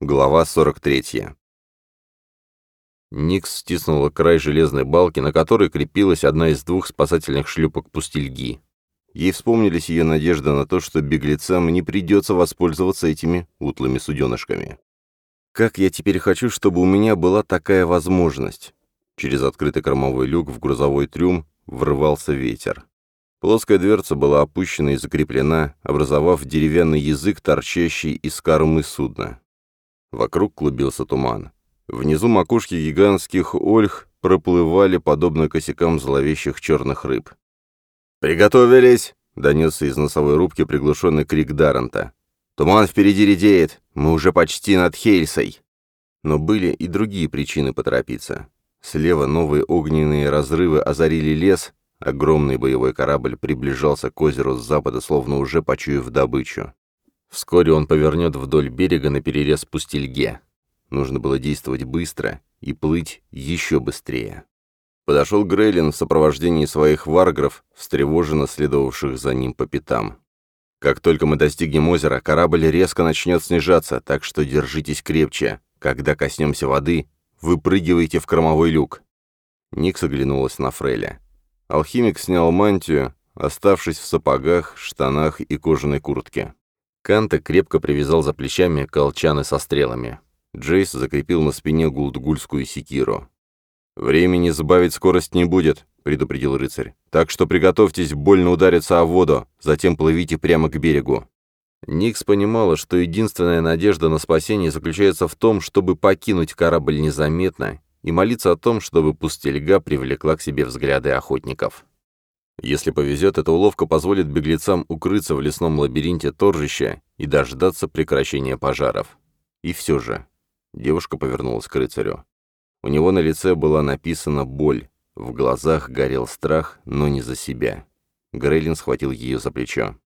Глава 43. Никс стиснула край железной балки, на которой крепилась одна из двух спасательных шлюпок пустельги. Ей вспомнились ее надежда на то, что беглецам не придется воспользоваться этими утлыми суденышками. «Как я теперь хочу, чтобы у меня была такая возможность!» Через открытый кормовой люк в грузовой трюм врывался ветер. Плоская дверца была опущена и закреплена, образовав деревянный язык, торчащий из кормы судна. Вокруг клубился туман. Внизу макушки гигантских ольх проплывали, подобно косякам зловещих черных рыб. «Приготовились!» — донесся из носовой рубки приглушенный крик Даррента. «Туман впереди редеет! Мы уже почти над Хельсой!» Но были и другие причины поторопиться. Слева новые огненные разрывы озарили лес, огромный боевой корабль приближался к озеру с запада, словно уже почуяв добычу. Вскоре он повернет вдоль берега на перерез пустельге. Нужно было действовать быстро и плыть еще быстрее. Подошел Грейлин в сопровождении своих варгров, встревоженно следовавших за ним по пятам. «Как только мы достигнем озера, корабль резко начнет снижаться, так что держитесь крепче. Когда коснемся воды, выпрыгивайте в кормовой люк». Ник оглянулась на Фреля. Алхимик снял мантию, оставшись в сапогах, штанах и кожаной куртке. Канта крепко привязал за плечами колчаны со стрелами. Джейс закрепил на спине гулдгульскую секиру. «Времени сбавить скорость не будет», — предупредил рыцарь. «Так что приготовьтесь больно удариться о воду, затем плывите прямо к берегу». Никс понимала, что единственная надежда на спасение заключается в том, чтобы покинуть корабль незаметно и молиться о том, чтобы пустельга привлекла к себе взгляды охотников. Если повезет, эта уловка позволит беглецам укрыться в лесном лабиринте торжища и дождаться прекращения пожаров. И все же. Девушка повернулась к рыцарю. У него на лице была написана боль, в глазах горел страх, но не за себя. Грейлин схватил ее за плечо.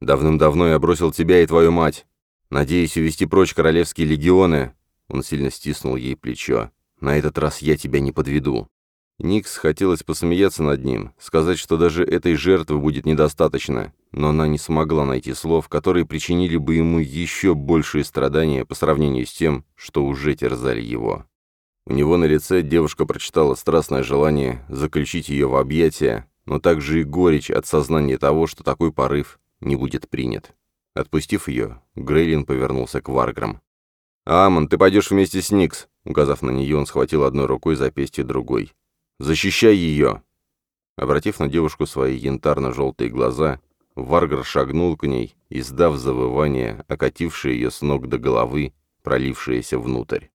«Давным-давно я бросил тебя и твою мать. Надеюсь увести прочь королевские легионы». Он сильно стиснул ей плечо. «На этот раз я тебя не подведу». Никс хотелось посмеяться над ним, сказать, что даже этой жертвы будет недостаточно, но она не смогла найти слов, которые причинили бы ему еще большие страдания по сравнению с тем, что уже терзали его. У него на лице девушка прочитала страстное желание заключить ее в объятия, но также и горечь от сознания того, что такой порыв не будет принят. Отпустив ее, Грейлин повернулся к Варграм. «Амон, ты пойдешь вместе с Никс!» Указав на нее, он схватил одной рукой запястье другой. Защищай ее!» Обратив на девушку свои янтарно-желтые глаза, Варгар шагнул к ней, издав завывание, окатившее ее с ног до головы, пролившееся внутрь.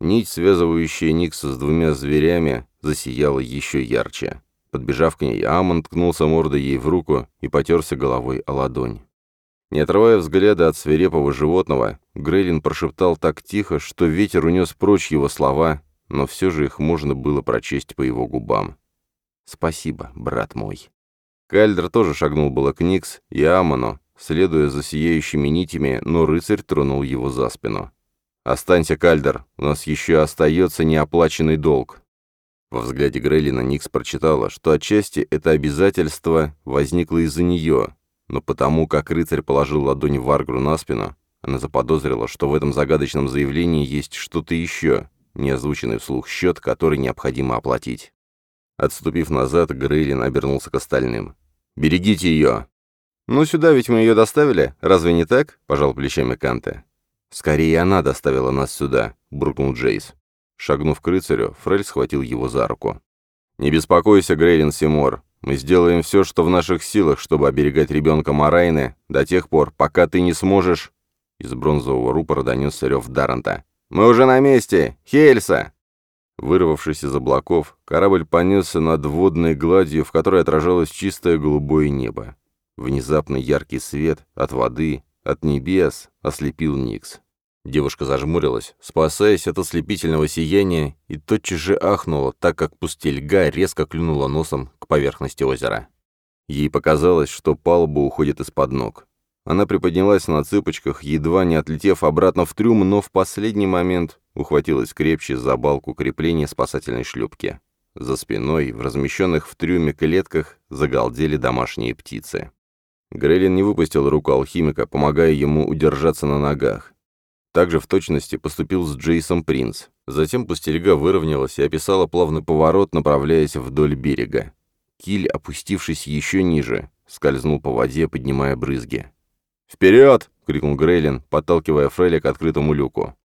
Нить, связывающая Никса с двумя зверями, засияла еще ярче. Подбежав к ней, Амон ткнулся мордой ей в руку и потерся головой о ладонь. Не отрывая взгляда от свирепого животного, Грейлин прошептал так тихо, что ветер унес прочь его слова, но все же их можно было прочесть по его губам. «Спасибо, брат мой». Кальдер тоже шагнул было к Никс и Амано, следуя за сияющими нитями, но рыцарь тронул его за спину. «Останься, Кальдер, у нас еще остается неоплаченный долг». Во взгляде Грейлина Никс прочитала, что отчасти это обязательство возникло из-за нее, но потому как рыцарь положил ладонь Варгру на спину, она заподозрила, что в этом загадочном заявлении есть что-то еще, неозвученный вслух счет, который необходимо оплатить. Отступив назад, Грейлин обернулся к остальным. «Берегите ее!» «Ну, сюда ведь мы ее доставили, разве не так?» — пожал плечами Канте. «Скорее она доставила нас сюда», — буркнул Джейс. Шагнув к рыцарю, Фрель схватил его за руку. «Не беспокойся, Грейлин Симор. Мы сделаем все, что в наших силах, чтобы оберегать ребенка Марайны до тех пор, пока ты не сможешь...» Из бронзового рупора донесся рев Даррента. «Мы уже на месте! Хельса!» Вырвавшись из облаков, корабль понесся над водной гладью, в которой отражалось чистое голубое небо. Внезапно яркий свет от воды, от небес ослепил Никс. Девушка зажмурилась, спасаясь от ослепительного сияния, и тотчас же ахнула, так как пустельга резко клюнула носом к поверхности озера. Ей показалось, что палуба уходит из-под ног. Она приподнялась на цыпочках, едва не отлетев обратно в трюм, но в последний момент ухватилась крепче за балку крепления спасательной шлюпки. За спиной, в размещенных в трюме клетках, загалдели домашние птицы. Грейлин не выпустил руку алхимика, помогая ему удержаться на ногах. Также в точности поступил с Джейсом Принц. Затем пустельга выровнялась и описала плавный поворот, направляясь вдоль берега. Киль, опустившись еще ниже, скользнул по воде, поднимая брызги. «Вперед!» — крикнул Грейлин, подталкивая Фрейля к открытому люку.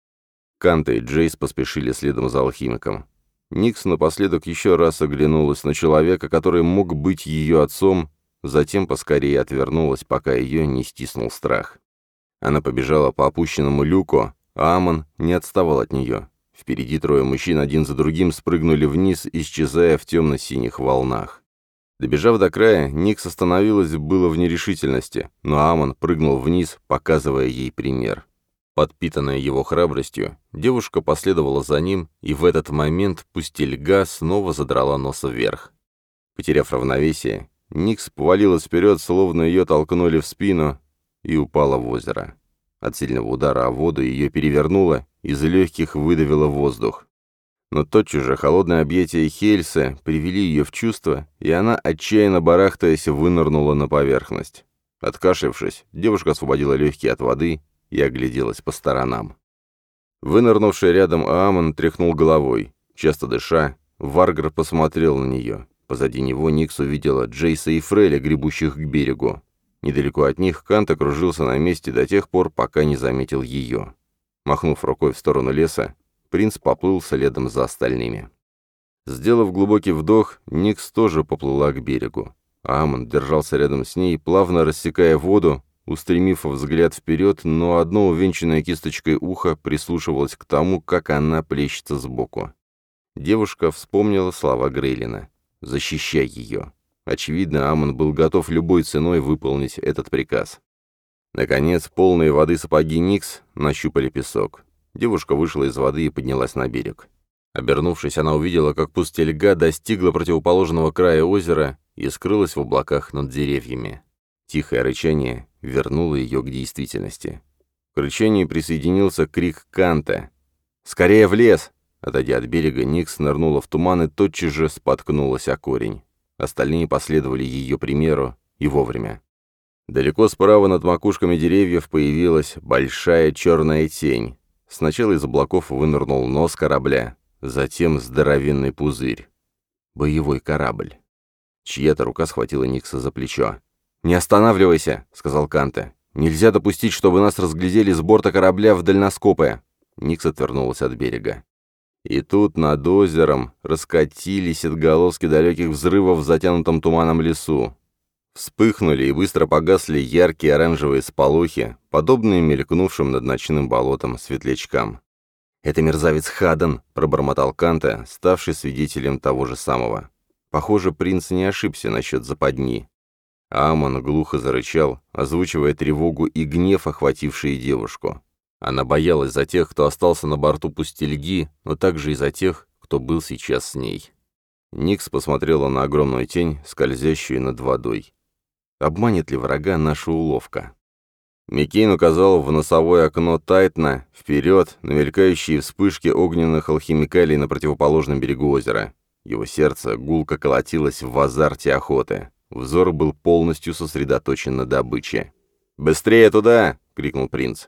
Канта и Джейс поспешили следом за алхимиком. Никс напоследок еще раз оглянулась на человека, который мог быть ее отцом, затем поскорее отвернулась, пока ее не стиснул страх. Она побежала по опущенному люку, а Амон не отставал от нее. Впереди трое мужчин один за другим спрыгнули вниз, исчезая в темно-синих волнах. Добежав до края, Никс остановилась было в нерешительности, но Амон прыгнул вниз, показывая ей пример. Подпитанная его храбростью, девушка последовала за ним, и в этот момент пустельга снова задрала нос вверх. Потеряв равновесие, Никс повалилась вперед, словно ее толкнули в спину, и упала в озеро. От сильного удара о воду ее перевернуло, из легких выдавило воздух. Но тотчас же холодное объятие Хельса привели ее в чувство, и она, отчаянно барахтаясь, вынырнула на поверхность. Откашившись, девушка освободила легкие от воды и огляделась по сторонам. Вынырнувший рядом Аамон тряхнул головой. Часто дыша, Варгар посмотрел на нее. Позади него Никс увидела Джейса и Фреля, гребущих к берегу. Недалеко от них Кант окружился на месте до тех пор, пока не заметил ее. Махнув рукой в сторону леса, принц поплыл следом за остальными. Сделав глубокий вдох, Никс тоже поплыла к берегу. Амон держался рядом с ней, плавно рассекая воду, устремив взгляд вперед, но одно увенчанное кисточкой ухо прислушивалось к тому, как она плещется сбоку. Девушка вспомнила слова Грейлина. «Защищай ее». Очевидно, Амон был готов любой ценой выполнить этот приказ. Наконец, полные воды сапоги Никс нащупали песок. Девушка вышла из воды и поднялась на берег. Обернувшись, она увидела, как пустельга достигла противоположного края озера и скрылась в облаках над деревьями. Тихое рычание вернуло ее к действительности. К рычанию присоединился крик Канта. «Скорее в лес!» Отойдя от берега, Никс нырнула в туман и тотчас же споткнулась о корень. Остальные последовали ее примеру и вовремя. Далеко справа над макушками деревьев появилась большая черная тень. Сначала из облаков вынырнул нос корабля, затем здоровенный пузырь. Боевой корабль. Чья-то рука схватила Никса за плечо. «Не останавливайся!» — сказал Канте. «Нельзя допустить, чтобы нас разглядели с борта корабля в дальноскопы!» Никс отвернулся от берега. И тут над озером раскатились отголоски далеких взрывов в затянутом туманом лесу. Вспыхнули и быстро погасли яркие оранжевые сполохи, подобные мелькнувшим над ночным болотом светлячкам. «Это мерзавец Хаден», — пробормотал Канта, ставший свидетелем того же самого. Похоже, принц не ошибся насчет западни. Амон глухо зарычал, озвучивая тревогу и гнев, охватившие девушку. Она боялась за тех, кто остался на борту пустельги, но также и за тех, кто был сейчас с ней. Никс посмотрела на огромную тень, скользящую над водой. Обманет ли врага наша уловка? Микейн указал в носовое окно Тайтна, вперед, на мелькающие вспышки огненных алхимикалий на противоположном берегу озера. Его сердце гулко колотилось в азарте охоты. Взор был полностью сосредоточен на добыче. «Быстрее туда!» — крикнул принц.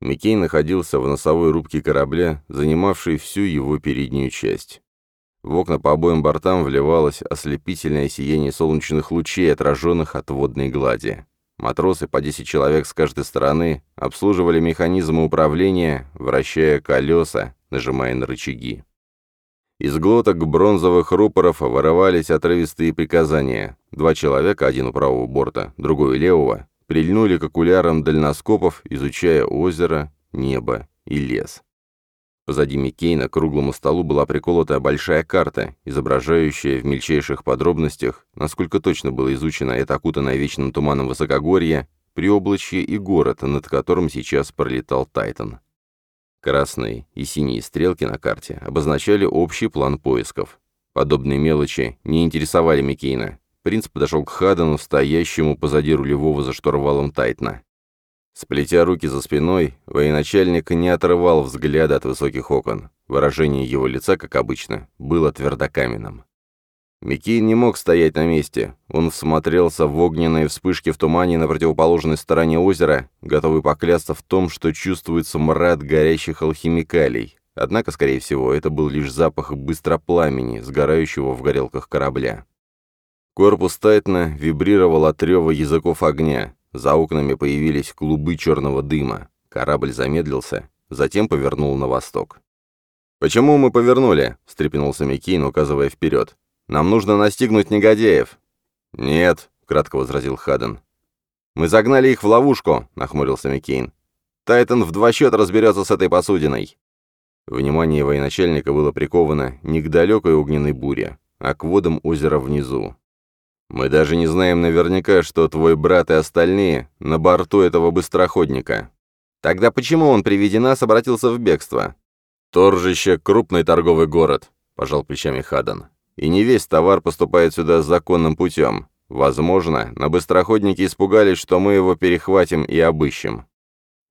Микей находился в носовой рубке корабля, занимавшей всю его переднюю часть. В окна по обоим бортам вливалось ослепительное сияние солнечных лучей, отраженных от водной глади. Матросы по 10 человек с каждой стороны обслуживали механизмы управления, вращая колеса, нажимая на рычаги. Из глоток бронзовых рупоров вырывались отрывистые приказания. Два человека, один у правого борта, другой у левого, прильнули к окулярам дальноскопов, изучая озеро, небо и лес. Позади Микейна, к круглому столу была приколота большая карта, изображающая в мельчайших подробностях, насколько точно было изучено это окутанное вечным туманом высокогорье, приоблачье и город, над которым сейчас пролетал Тайтон. Красные и синие стрелки на карте обозначали общий план поисков. Подобные мелочи не интересовали Микейна. Принц подошел к Хадену, стоящему позади рулевого за штурвалом Тайтна. Сплетя руки за спиной, военачальник не отрывал взгляда от высоких окон. Выражение его лица, как обычно, было твердокаменным. Микин не мог стоять на месте. Он всмотрелся в огненные вспышки в тумане на противоположной стороне озера, готовый поклясться в том, что чувствуется мрад горящих алхимикалей. Однако, скорее всего, это был лишь запах быстропламени, сгорающего в горелках корабля. Корпус Тайтна вибрировал от рева языков огня. За окнами появились клубы черного дыма. Корабль замедлился, затем повернул на восток. «Почему мы повернули?» — встрепенулся Микейн, указывая вперед. «Нам нужно настигнуть негодяев». «Нет», — кратко возразил Хаден. «Мы загнали их в ловушку», — нахмурился Микейн. Тайтон в два счета разберется с этой посудиной». Внимание военачальника было приковано не к далекой огненной буре, а к водам озера внизу. Мы даже не знаем наверняка, что твой брат и остальные на борту этого быстроходника. Тогда почему он при виде нас обратился в бегство? Торжище — крупный торговый город, — пожал плечами Хадан. И не весь товар поступает сюда законным путем. Возможно, на быстроходнике испугались, что мы его перехватим и обыщем.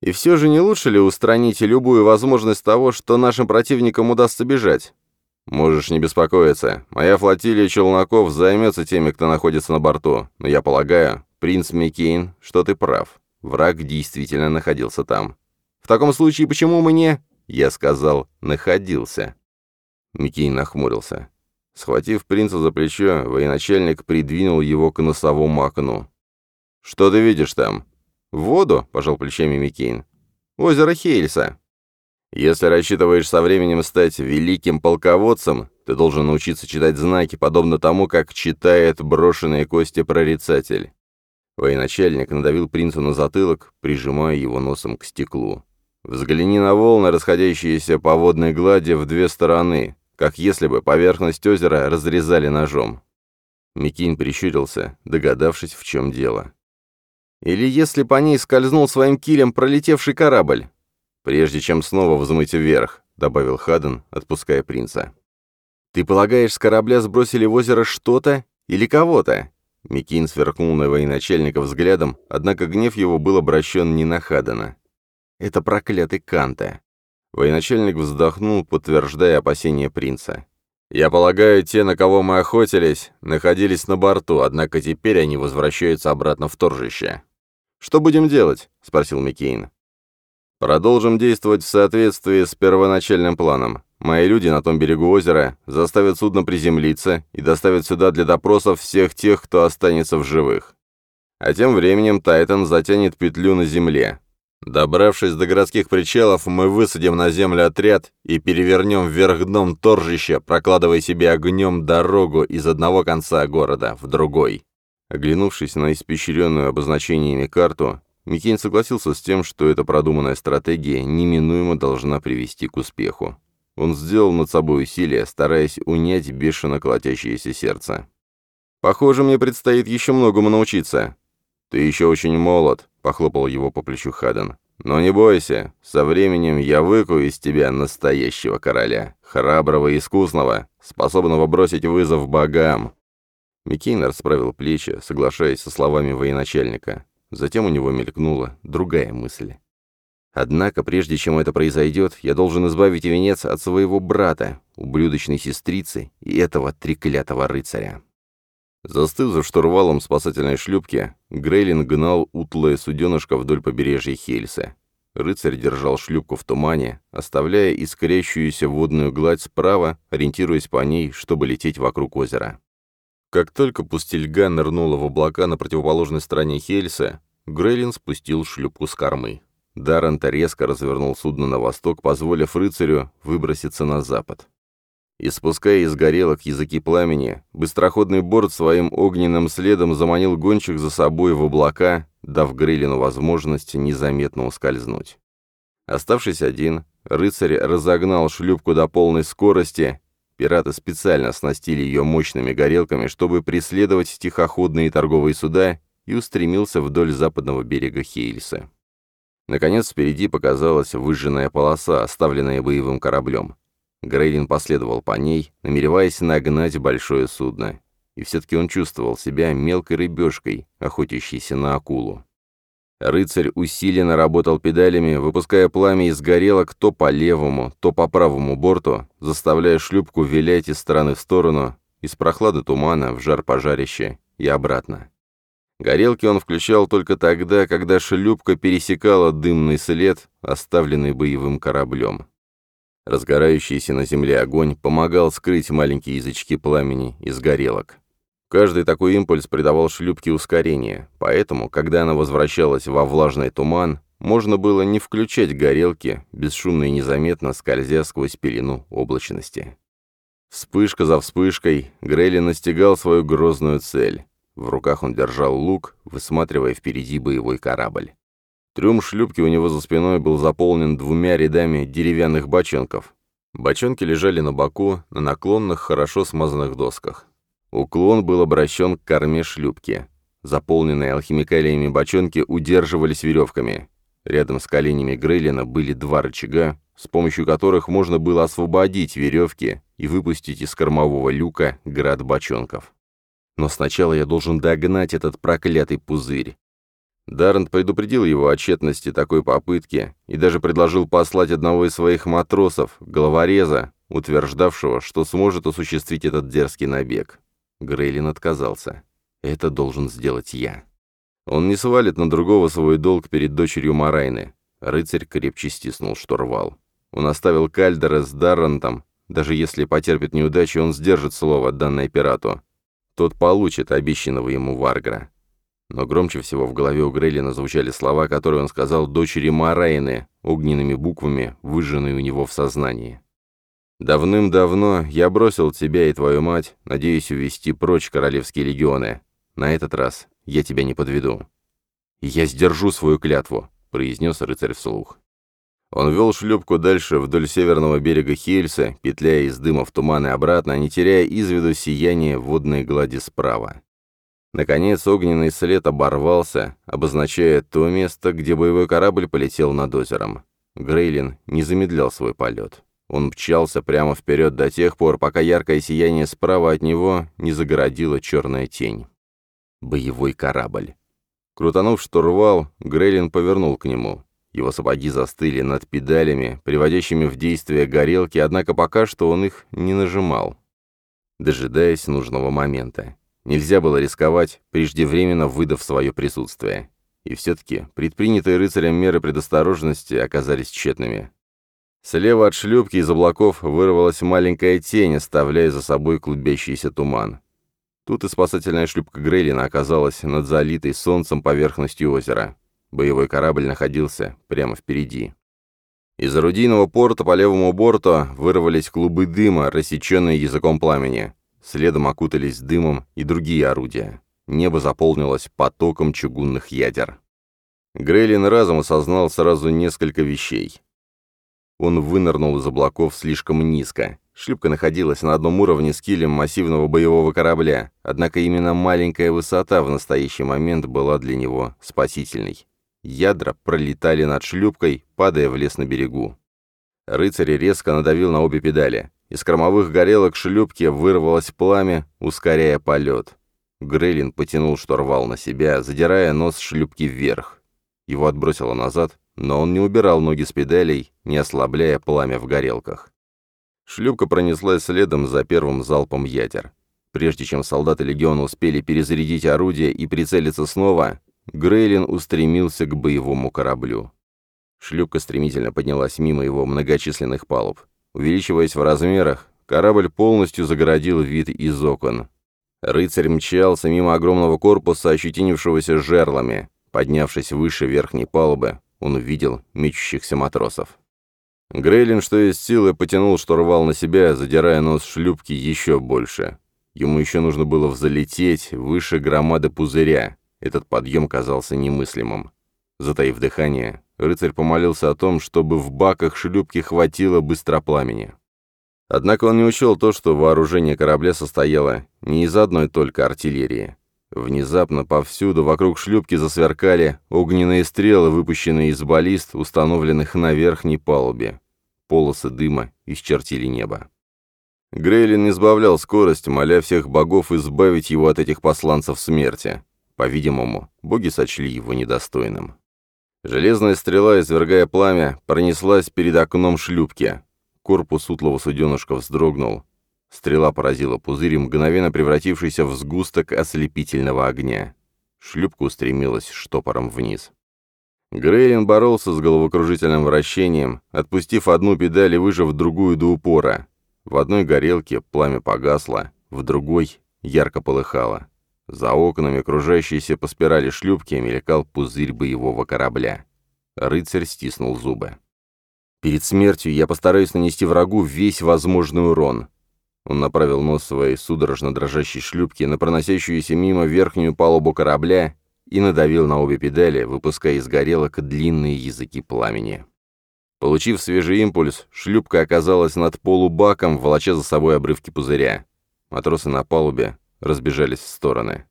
И все же не лучше ли устранить любую возможность того, что нашим противникам удастся бежать? «Можешь не беспокоиться. Моя флотилия челноков займется теми, кто находится на борту. Но я полагаю, принц Микейн, что ты прав. Враг действительно находился там». «В таком случае почему мне? Я сказал «находился». Микейн нахмурился. Схватив принца за плечо, военачальник придвинул его к носовому окну. «Что ты видишь там?» «Воду», — пожал плечами Микейн. «Озеро Хейльса». Если рассчитываешь со временем стать великим полководцем, ты должен научиться читать знаки, подобно тому, как читает брошенные кости прорицатель». Военачальник надавил принцу на затылок, прижимая его носом к стеклу. «Взгляни на волны, расходящиеся по водной глади в две стороны, как если бы поверхность озера разрезали ножом». Микинь прищурился, догадавшись, в чем дело. «Или если по ней скользнул своим килем пролетевший корабль?» «Прежде чем снова взмыть вверх», — добавил Хаден, отпуская принца. «Ты полагаешь, с корабля сбросили в озеро что-то или кого-то?» Микин сверкнул на военачальника взглядом, однако гнев его был обращен не на Хадена. «Это проклятый Канта!» Военачальник вздохнул, подтверждая опасения принца. «Я полагаю, те, на кого мы охотились, находились на борту, однако теперь они возвращаются обратно в торжище». «Что будем делать?» — спросил Микейн. Продолжим действовать в соответствии с первоначальным планом. Мои люди на том берегу озера заставят судно приземлиться и доставят сюда для допросов всех тех, кто останется в живых. А тем временем Тайтан затянет петлю на земле. Добравшись до городских причалов, мы высадим на землю отряд и перевернем вверх дном торжище, прокладывая себе огнем дорогу из одного конца города в другой. Оглянувшись на испещренную обозначениями карту, Микейн согласился с тем, что эта продуманная стратегия неминуемо должна привести к успеху. Он сделал над собой усилие, стараясь унять бешено колотящееся сердце. «Похоже, мне предстоит еще многому научиться». «Ты еще очень молод», — похлопал его по плечу Хаден. «Но не бойся, со временем я выкую из тебя настоящего короля, храброго и искусного, способного бросить вызов богам». Микейн расправил плечи, соглашаясь со словами военачальника. Затем у него мелькнула другая мысль. Однако, прежде чем это произойдет, я должен избавить венец от своего брата, ублюдочной сестрицы и этого треклятого рыцаря. Застыв за штурвалом спасательной шлюпки, Грейлин гнал утлое суденышко вдоль побережья Хельса. Рыцарь держал шлюпку в тумане, оставляя искрящуюся водную гладь справа, ориентируясь по ней, чтобы лететь вокруг озера. Как только пустельга нырнула в облака на противоположной стороне Хельса, Грейлин спустил шлюпку с кормы. Даррент резко развернул судно на восток, позволив рыцарю выброситься на запад. Испуская из горелок языки пламени, быстроходный борт своим огненным следом заманил гонщик за собой в облака, дав Грейлину возможность незаметно ускользнуть. Оставшись один, рыцарь разогнал шлюпку до полной скорости Пираты специально оснастили ее мощными горелками, чтобы преследовать тихоходные торговые суда, и устремился вдоль западного берега Хейльса. Наконец впереди показалась выжженная полоса, оставленная боевым кораблем. Грейлин последовал по ней, намереваясь нагнать большое судно. И все-таки он чувствовал себя мелкой рыбешкой, охотящейся на акулу. Рыцарь усиленно работал педалями, выпуская пламя из горелок то по левому, то по правому борту, заставляя шлюпку вилять из стороны в сторону, из прохлады тумана в жар пожарища и обратно. Горелки он включал только тогда, когда шлюпка пересекала дымный след, оставленный боевым кораблем. Разгорающийся на земле огонь помогал скрыть маленькие язычки пламени из горелок. Каждый такой импульс придавал шлюпке ускорение, поэтому, когда она возвращалась во влажный туман, можно было не включать горелки, бесшумно и незаметно скользя сквозь пелену облачности. Вспышка за вспышкой Грейли настигал свою грозную цель. В руках он держал лук, высматривая впереди боевой корабль. Трюм шлюпки у него за спиной был заполнен двумя рядами деревянных бочонков. Бочонки лежали на боку, на наклонных, хорошо смазанных досках. Уклон был обращен к корме шлюпки. Заполненные алхимикалиями бочонки удерживались веревками. Рядом с коленями Грейлина были два рычага, с помощью которых можно было освободить веревки и выпустить из кормового люка град бочонков. Но сначала я должен догнать этот проклятый пузырь. Даррент предупредил его о тщетности такой попытки и даже предложил послать одного из своих матросов, головореза, утверждавшего, что сможет осуществить этот дерзкий набег. Грейлин отказался. «Это должен сделать я». «Он не свалит на другого свой долг перед дочерью Марайны». Рыцарь крепче стиснул шторвал. Он оставил Кальдера с Даррентом. Даже если потерпит неудачи, он сдержит слово, данное пирату. Тот получит обещанного ему Варгра. Но громче всего в голове у Грейлина звучали слова, которые он сказал дочери Марайны, огненными буквами, выжженные у него в сознании. «Давным-давно я бросил тебя и твою мать, надеясь увести прочь королевские легионы. На этот раз я тебя не подведу». «Я сдержу свою клятву», — произнес рыцарь вслух. Он вел шлюпку дальше вдоль северного берега Хельса, петляя из дыма в туман и обратно, не теряя из виду сияние водной глади справа. Наконец огненный след оборвался, обозначая то место, где боевой корабль полетел над озером. Грейлин не замедлял свой полет. Он мчался прямо вперед до тех пор, пока яркое сияние справа от него не загородила черная тень. Боевой корабль. Крутанув штурвал, Грейлин повернул к нему. Его сапоги застыли над педалями, приводящими в действие горелки, однако пока что он их не нажимал, дожидаясь нужного момента. Нельзя было рисковать, преждевременно выдав свое присутствие. И все-таки предпринятые рыцарем меры предосторожности оказались тщетными. Слева от шлюпки из облаков вырвалась маленькая тень, оставляя за собой клубящийся туман. Тут и спасательная шлюпка Грейлина оказалась над залитой солнцем поверхностью озера. Боевой корабль находился прямо впереди. Из орудийного порта по левому борту вырвались клубы дыма, рассеченные языком пламени. Следом окутались дымом и другие орудия. Небо заполнилось потоком чугунных ядер. Грейлин разом осознал сразу несколько вещей. Он вынырнул из облаков слишком низко. Шлюпка находилась на одном уровне с килем массивного боевого корабля, однако именно маленькая высота в настоящий момент была для него спасительной. Ядра пролетали над шлюпкой, падая в лес на берегу. Рыцарь резко надавил на обе педали. Из кормовых горелок шлюпки вырвалось пламя, ускоряя полет. Грейлин потянул шторвал на себя, задирая нос шлюпки вверх. Его отбросило назад, но он не убирал ноги с педалей, не ослабляя пламя в горелках. Шлюпка пронеслась следом за первым залпом ядер. Прежде чем солдаты легиона успели перезарядить орудие и прицелиться снова, Грейлин устремился к боевому кораблю. Шлюпка стремительно поднялась мимо его многочисленных палуб. Увеличиваясь в размерах, корабль полностью загородил вид из окон. Рыцарь мчался мимо огромного корпуса, ощетинившегося жерлами. Поднявшись выше верхней палубы, он увидел мечущихся матросов. Грейлин, что из силы, потянул штурвал на себя, задирая нос шлюпки еще больше. Ему еще нужно было взлететь выше громады пузыря. Этот подъем казался немыслимым. Затаив дыхание, рыцарь помолился о том, чтобы в баках шлюпки хватило быстропламени. Однако он не учел то, что вооружение корабля состояло не из одной только артиллерии. Внезапно повсюду вокруг шлюпки засверкали огненные стрелы, выпущенные из баллист, установленных на верхней палубе. Полосы дыма исчертили небо. Грейлин избавлял скорость, моля всех богов избавить его от этих посланцев смерти. По-видимому, боги сочли его недостойным. Железная стрела, извергая пламя, пронеслась перед окном шлюпки. Корпус утлого суденышка вздрогнул. Стрела поразила пузырь, мгновенно превратившийся в сгусток ослепительного огня. Шлюпка устремилась штопором вниз. Грейлин боролся с головокружительным вращением, отпустив одну педаль и выжав другую до упора. В одной горелке пламя погасло, в другой ярко полыхало. За окнами, кружащейся по спирали шлюпки, мелькал пузырь боевого корабля. Рыцарь стиснул зубы. «Перед смертью я постараюсь нанести врагу весь возможный урон. Он направил нос своей судорожно дрожащей шлюпки на проносящуюся мимо верхнюю палубу корабля и надавил на обе педали, выпуская из горелок длинные языки пламени. Получив свежий импульс, шлюпка оказалась над полубаком, волоча за собой обрывки пузыря. Матросы на палубе разбежались в стороны.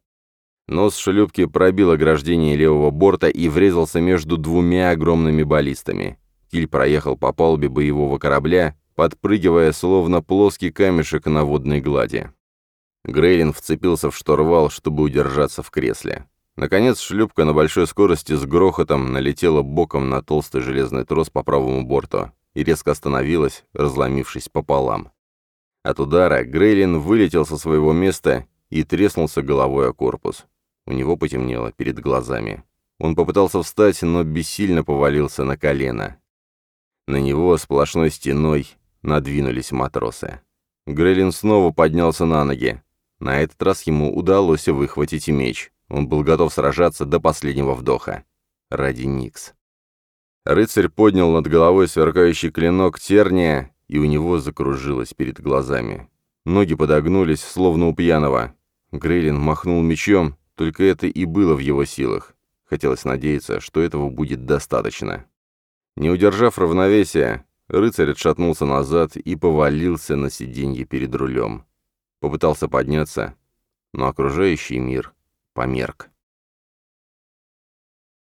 Нос шлюпки пробил ограждение левого борта и врезался между двумя огромными баллистами. Киль проехал по палубе боевого корабля, подпрыгивая, словно плоский камешек на водной глади. Грейлин вцепился в шторвал, чтобы удержаться в кресле. Наконец, шлюпка на большой скорости с грохотом налетела боком на толстый железный трос по правому борту и резко остановилась, разломившись пополам. От удара Грейлин вылетел со своего места и треснулся головой о корпус. У него потемнело перед глазами. Он попытался встать, но бессильно повалился на колено. На него сплошной стеной надвинулись матросы. Грелин снова поднялся на ноги. На этот раз ему удалось выхватить меч. Он был готов сражаться до последнего вдоха. Ради Никс. Рыцарь поднял над головой сверкающий клинок терния, и у него закружилось перед глазами. Ноги подогнулись, словно у пьяного. Грейлин махнул мечом, только это и было в его силах. Хотелось надеяться, что этого будет достаточно. Не удержав равновесия, Рыцарь отшатнулся назад и повалился на сиденье перед рулем. Попытался подняться, но окружающий мир померк.